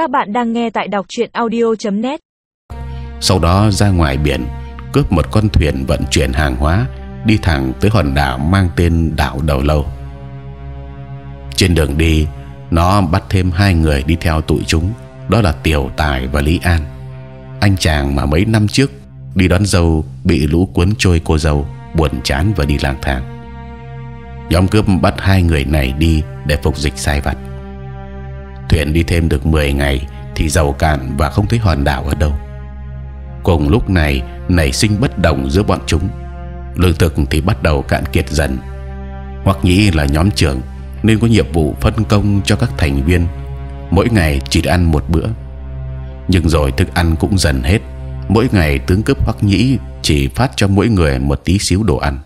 Các bạn đang nghe tại đọc truyện audio.net. Sau đó ra ngoài biển cướp một con thuyền vận chuyển hàng hóa đi thẳng tới hòn đảo mang tên đảo đầu lâu. Trên đường đi, nó bắt thêm hai người đi theo tụi chúng, đó là Tiểu Tài và Lý An. Anh chàng mà mấy năm trước đi đón dâu bị lũ cuốn trôi cô dâu, buồn chán và đi lang thang. Nhóm cướp bắt hai người này đi để phục dịch sai vặt. Thuyền đi thêm được 10 ngày thì dầu cạn và không thấy hòn đảo ở đâu. Cùng lúc này nảy sinh bất đồng giữa bọn chúng, lương thực thì bắt đầu cạn kiệt dần. Hoặc nhĩ là nhóm trưởng nên có nhiệm vụ phân công cho các thành viên mỗi ngày chỉ ăn một bữa. Nhưng rồi thức ăn cũng dần hết. Mỗi ngày tướng cướp hoặc nhĩ chỉ phát cho mỗi người một tí xíu đồ ăn.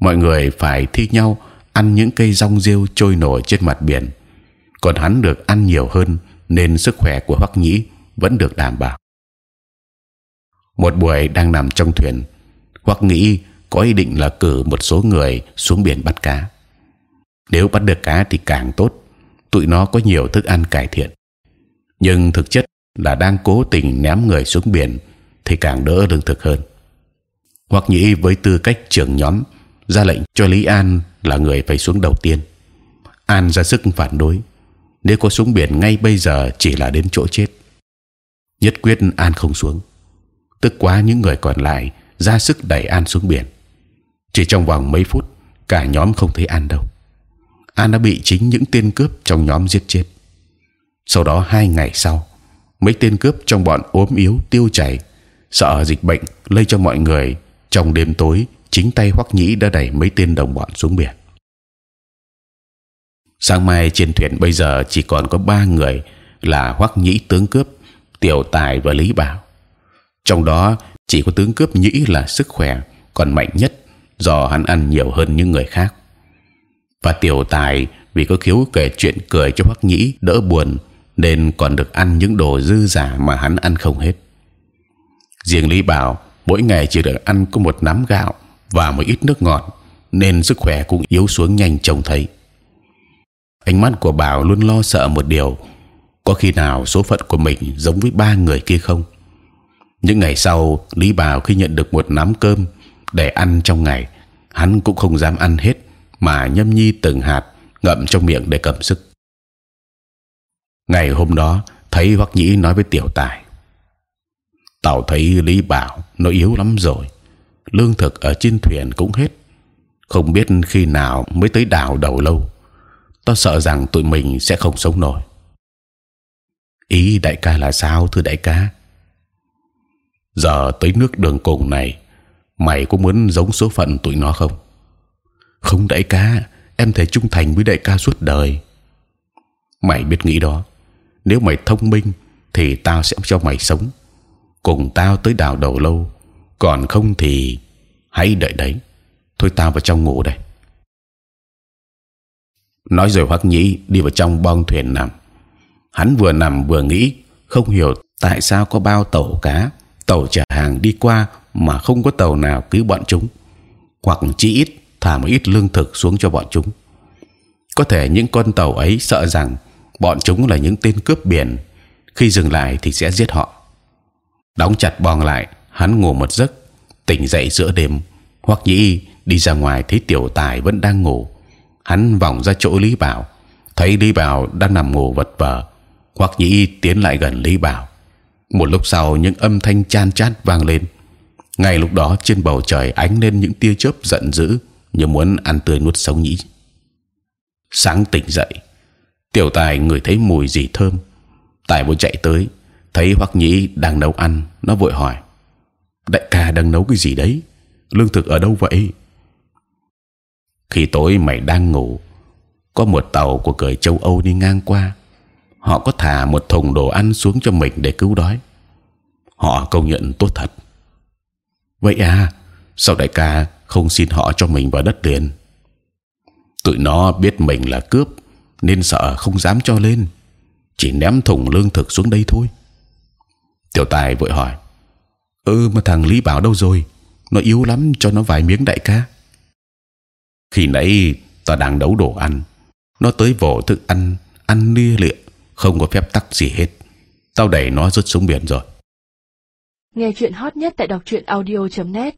Mọi người phải thi nhau ăn những cây rong rêu trôi nổi trên mặt biển. Còn hắn được ăn nhiều hơn nên sức khỏe của Hoắc Nhĩ vẫn được đảm bảo. Một buổi đang nằm trong thuyền, Hoắc nghĩ có ý định là cử một số người xuống biển bắt cá. Nếu bắt được cá thì càng tốt, tụi nó có nhiều thức ăn cải thiện. Nhưng thực chất là đang cố tình ném người xuống biển thì càng đỡ lương thực hơn. Hoặc nhĩ với tư cách trưởng nhóm ra lệnh cho Lý An là người phải xuống đầu tiên. An ra sức phản đối. Nếu có xuống biển ngay bây giờ chỉ là đến chỗ chết. Nhất quyết An không xuống. Tức quá những người còn lại ra sức đẩy An xuống biển. Chỉ trong vòng mấy phút, cả nhóm không thấy An đâu. An đã bị chính những tên cướp trong nhóm giết chết. Sau đó hai ngày sau, mấy tên cướp trong bọn ốm yếu tiêu chảy, sợ dịch bệnh lây cho mọi người. Trong đêm tối, chính tay Hoắc Nhĩ đã đẩy mấy tên đồng bọn xuống biển. Sáng mai trên thuyền bây giờ chỉ còn có ba người là Hoắc Nhĩ tướng cướp, Tiểu Tài và Lý Bảo. Trong đó chỉ có tướng cướp Nhĩ là sức khỏe còn mạnh nhất do hắn ăn nhiều hơn những người khác và tiểu tài vì có khiếu kể chuyện cười cho hoắc nhĩ đỡ buồn nên còn được ăn những đồ dư giả mà hắn ăn không hết. Riêng Lý Bảo mỗi ngày chỉ được ăn có một nắm gạo và một ít nước ngọt nên sức khỏe cũng yếu xuống nhanh trông thấy. Ánh mắt của Bảo luôn lo sợ một điều: có khi nào số phận của mình giống với ba người kia không? Những ngày sau, Lý Bảo khi nhận được một nắm cơm để ăn trong ngày, hắn cũng không dám ăn hết mà nhâm nhi từng hạt ngậm trong miệng để cầm sức. Ngày hôm đó thấy Hoắc Nhĩ nói với Tiểu Tài, Tào thấy Lý Bảo nó yếu lắm rồi, lương thực ở trên thuyền cũng hết, không biết khi nào mới tới đảo đầu lâu. Ta sợ rằng tụi mình sẽ không sống nổi. Ý đại ca là sao thưa đại ca? Giờ tới nước đường cùng này, mày có muốn giống số phận tụi nó không? không đại ca em thể trung thành với đại ca suốt đời mày biết nghĩ đó nếu mày thông minh thì tao sẽ cho mày sống cùng tao tới đào đầu lâu còn không thì hãy đợi đấy thôi tao vào trong ngủ đây nói rồi hoắc nhĩ đi vào trong bong thuyền nằm hắn vừa nằm vừa nghĩ không hiểu tại sao có bao tàu cá tàu chở hàng đi qua mà không có tàu nào cứu bọn chúng hoặc chỉ ít thả một ít lương thực xuống cho bọn chúng. Có thể những con tàu ấy sợ rằng bọn chúng là những tên cướp biển, khi dừng lại thì sẽ giết họ. Đóng chặt bong lại, hắn ngủ một giấc, tỉnh dậy giữa đêm. Hoặc nhĩ đi ra ngoài thấy tiểu tài vẫn đang ngủ, hắn vòng ra chỗ lý bảo, thấy lý bảo đang nằm ngủ vật vờ. Hoặc nhĩ tiến lại gần lý bảo. Một lúc sau những âm thanh chan chát vang lên. Ngay lúc đó trên bầu trời ánh lên những tia chớp giận dữ như muốn ăn tươi nuốt sống nhĩ. Sáng tỉnh dậy, tiểu tài người thấy mùi gì thơm, tài vội chạy tới, thấy hoắc nhĩ đang nấu ăn, nó vội hỏi: đại ca đang nấu cái gì đấy? lương thực ở đâu vậy? Khi tối mày đang ngủ, có một tàu của cởi châu Âu đi ngang qua, họ có thả một thùng đồ ăn xuống cho mình để cứu đói. Họ công nhận tốt thật. Vậy à, sao đại ca không xin họ cho mình vào đất liền. Tụi nó biết mình là cướp nên sợ không dám cho lên, chỉ ném thùng lương thực xuống đây thôi. Tiểu Tài vội hỏi: Ừ mà thằng Lý Bảo đâu rồi? Nó yếu lắm cho nó vài miếng đại ca. Khi nãy ta đang đấu đồ ăn, nó tới vồ thức ăn, ăn lia lịa, không có phép tắc gì hết. Tao đẩy nó rớt xuống biển rồi. Nghe chuyện hot nhất tại đọc truyện audio.net